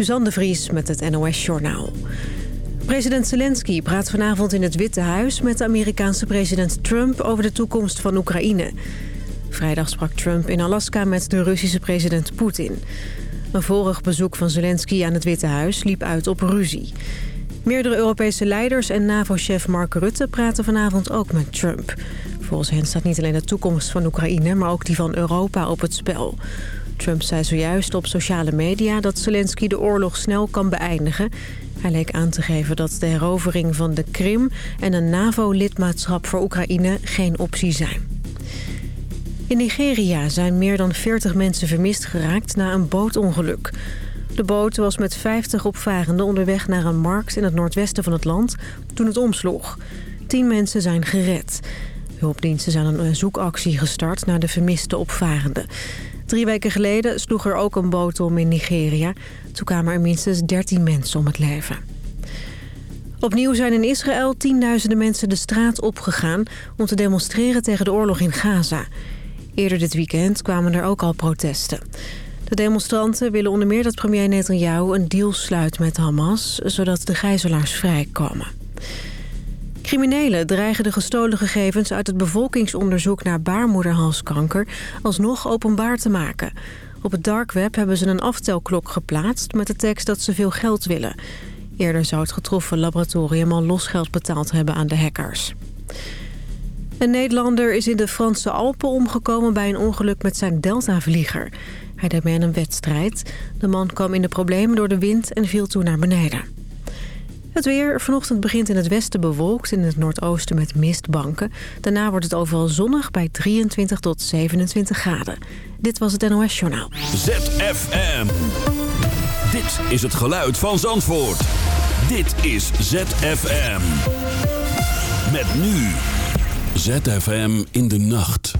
Suzanne de Vries met het NOS Journaal. President Zelensky praat vanavond in het Witte Huis met de Amerikaanse president Trump over de toekomst van Oekraïne. Vrijdag sprak Trump in Alaska met de Russische president Poetin. Een vorig bezoek van Zelensky aan het Witte Huis liep uit op ruzie. Meerdere Europese leiders en NAVO-chef Mark Rutte praten vanavond ook met Trump. Volgens hen staat niet alleen de toekomst van Oekraïne, maar ook die van Europa op het spel. Trump zei zojuist op sociale media dat Zelensky de oorlog snel kan beëindigen. Hij leek aan te geven dat de herovering van de Krim en een NAVO-lidmaatschap voor Oekraïne geen optie zijn. In Nigeria zijn meer dan 40 mensen vermist geraakt na een bootongeluk. De boot was met 50 opvarenden onderweg naar een markt in het noordwesten van het land toen het omsloeg. Tien mensen zijn gered. Hulpdiensten zijn een zoekactie gestart naar de vermiste opvarenden. Drie weken geleden sloeg er ook een boot om in Nigeria. Toen kwamen er minstens 13 mensen om het leven. Opnieuw zijn in Israël tienduizenden mensen de straat opgegaan... om te demonstreren tegen de oorlog in Gaza. Eerder dit weekend kwamen er ook al protesten. De demonstranten willen onder meer dat premier Netanyahu een deal sluit met Hamas... zodat de gijzelaars vrijkomen. Criminelen dreigen de gestolen gegevens uit het bevolkingsonderzoek naar baarmoederhalskanker alsnog openbaar te maken. Op het dark web hebben ze een aftelklok geplaatst met de tekst dat ze veel geld willen. Eerder zou het getroffen laboratorium al losgeld betaald hebben aan de hackers. Een Nederlander is in de Franse Alpen omgekomen bij een ongeluk met zijn Delta-vlieger. Hij deed mee aan een wedstrijd. De man kwam in de problemen door de wind en viel toen naar beneden. Het weer. Vanochtend begint in het westen bewolkt. In het noordoosten met mistbanken. Daarna wordt het overal zonnig bij 23 tot 27 graden. Dit was het NOS Journaal. ZFM. Dit is het geluid van Zandvoort. Dit is ZFM. Met nu. ZFM in de nacht.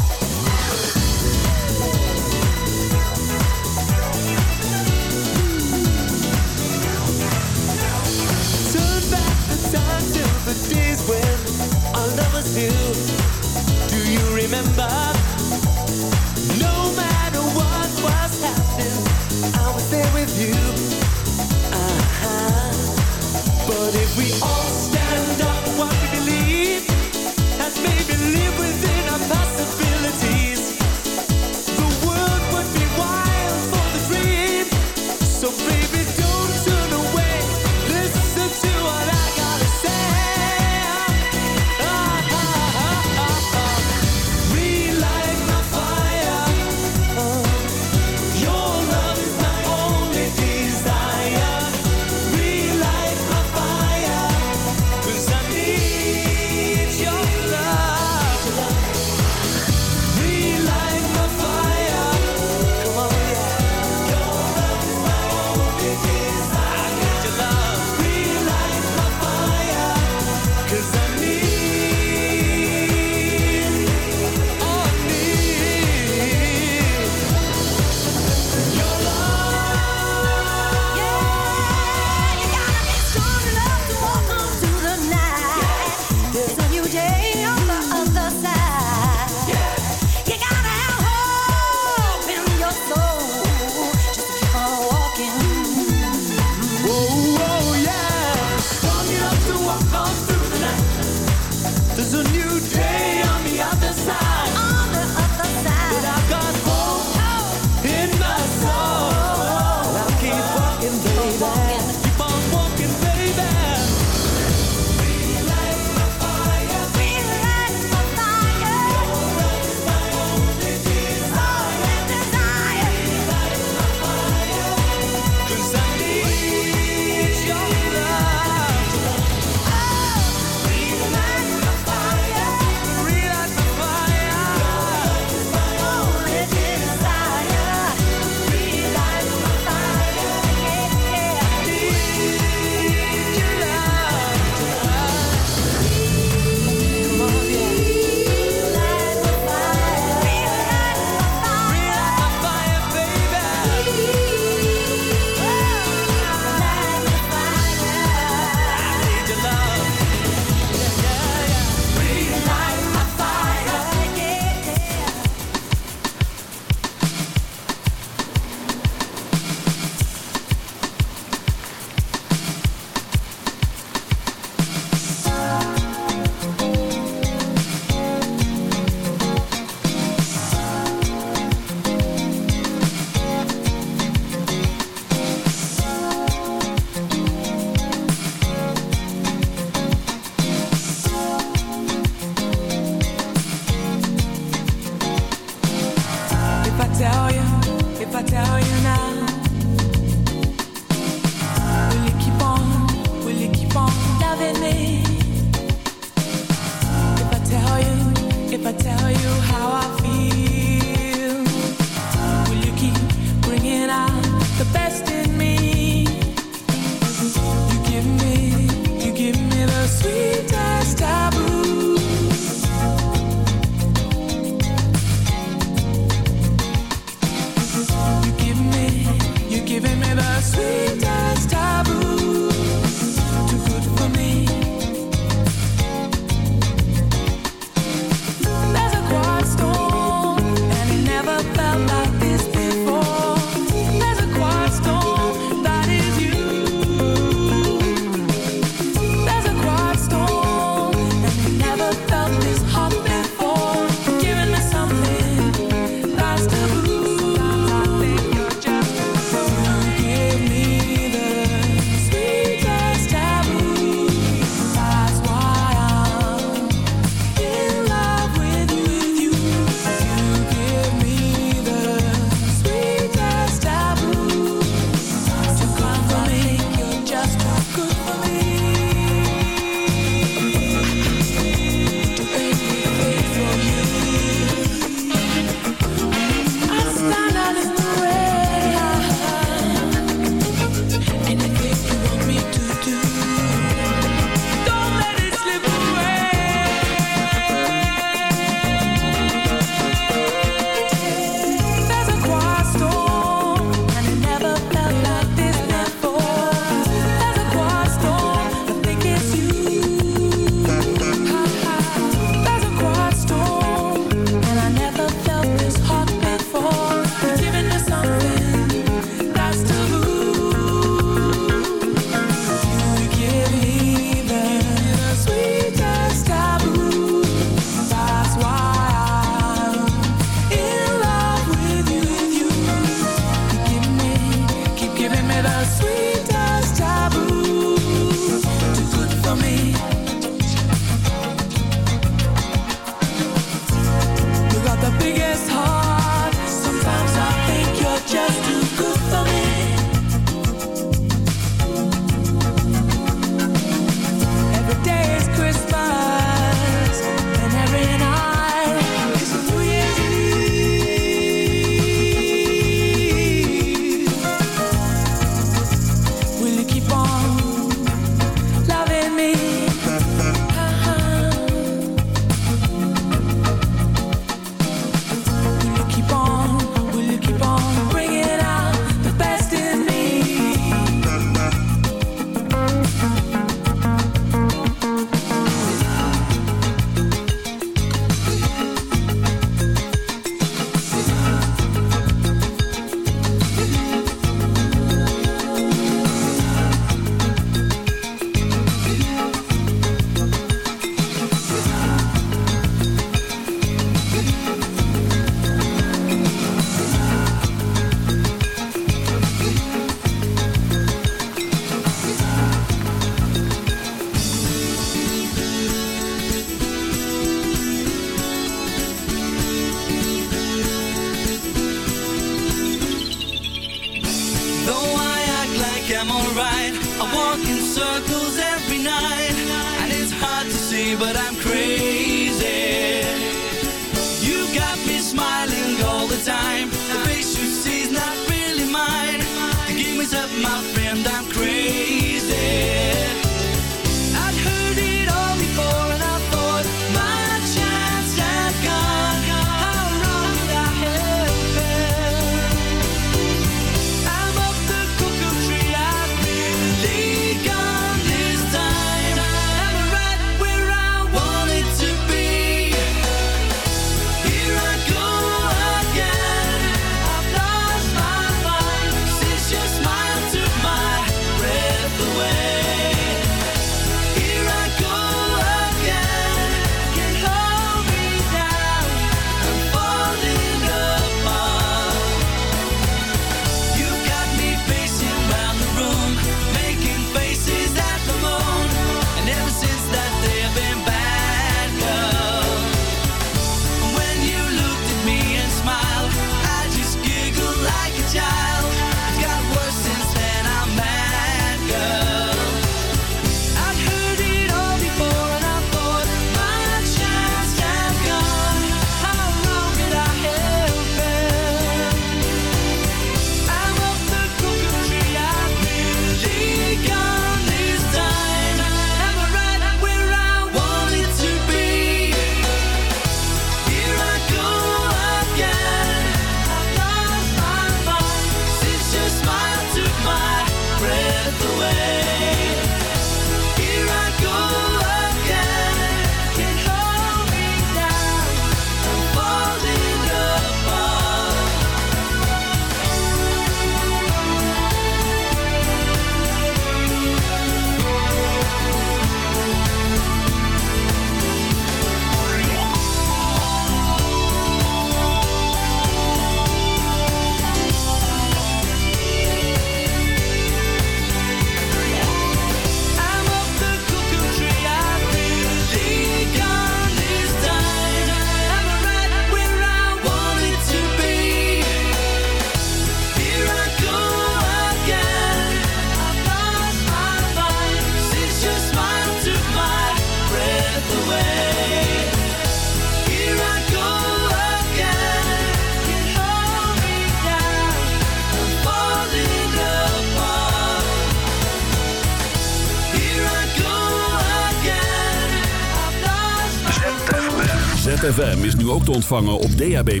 ontvangen op DAB+.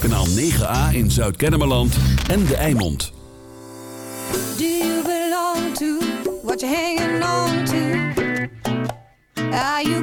Kanaal 9A in Zuid-Kennemerland en De Eimond. Do you belong to what you're hanging on to? Are you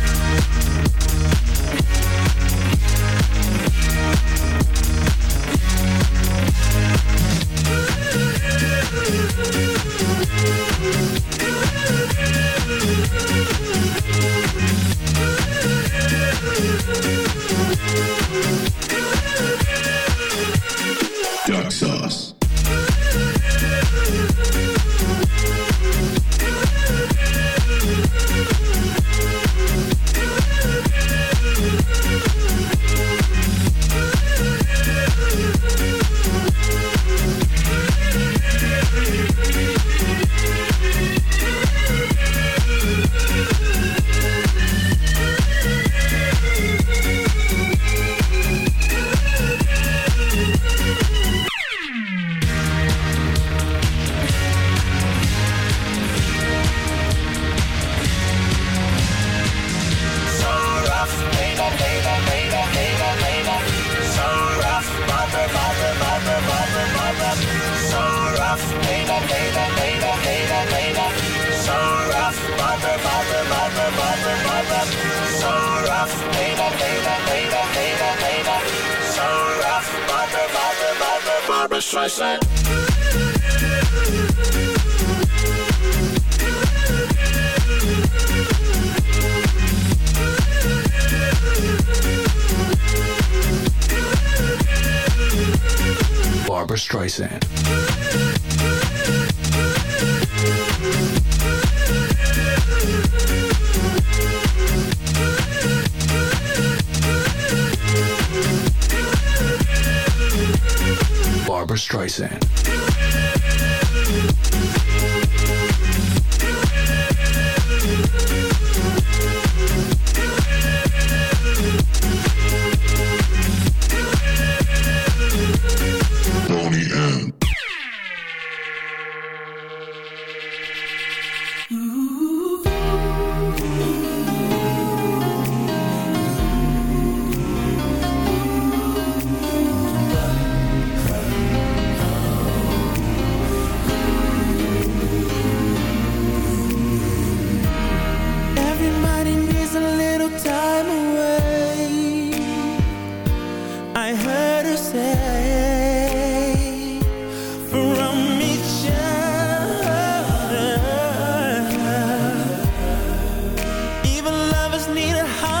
sunset. Barbara Streisand. Streisand. need a hug.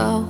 Go.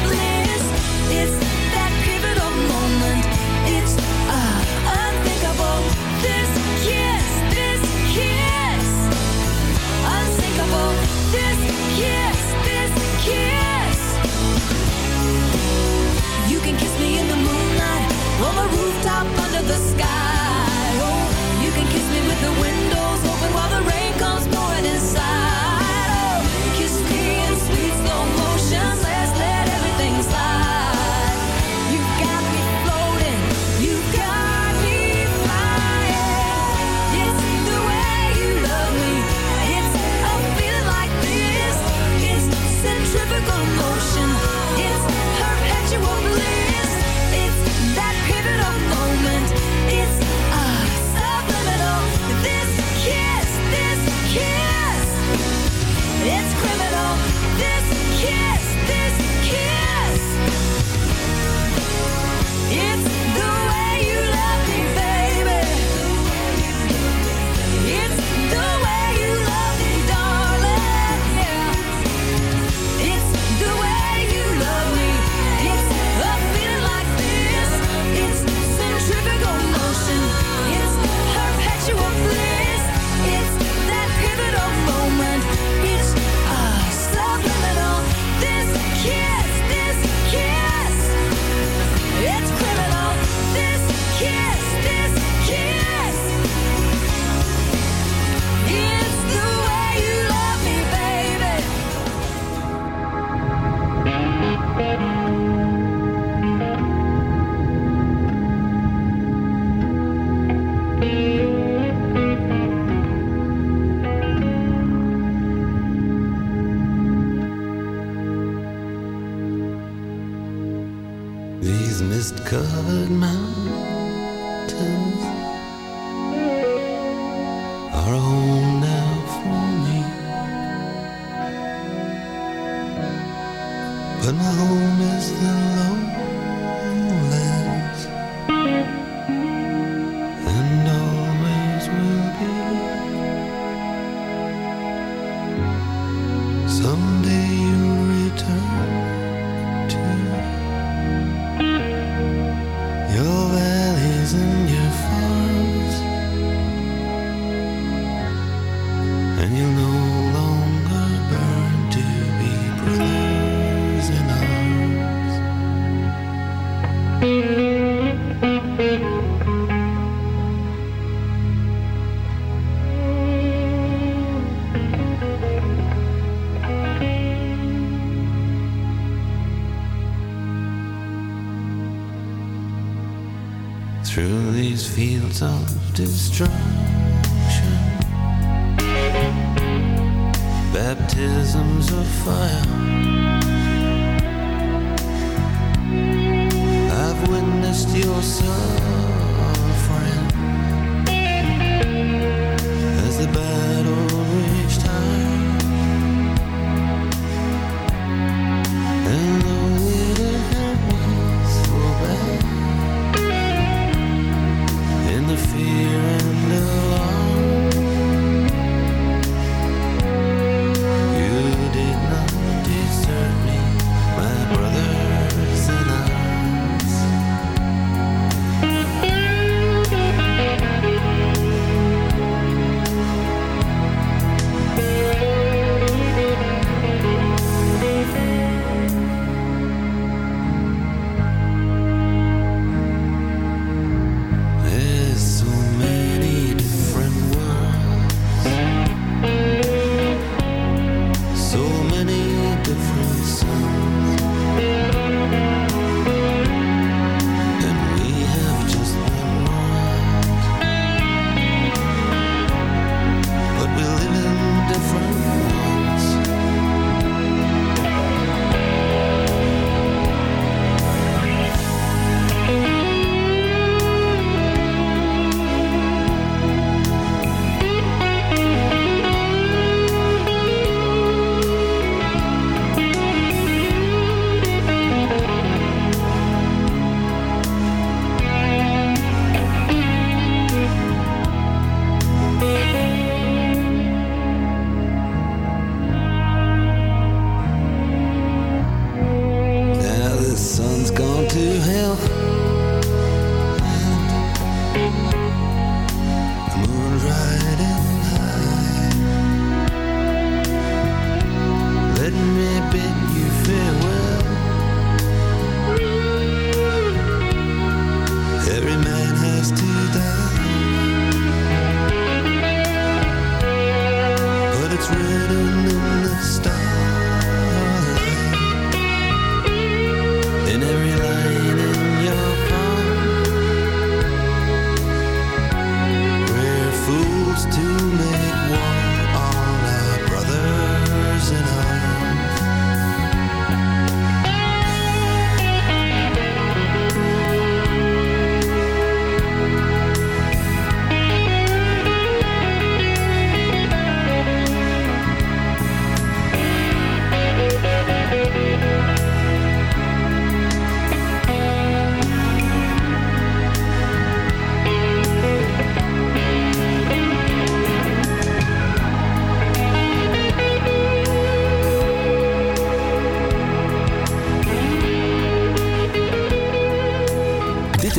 the sky. Oh, you can kiss me with the windows destruction, baptisms of fire.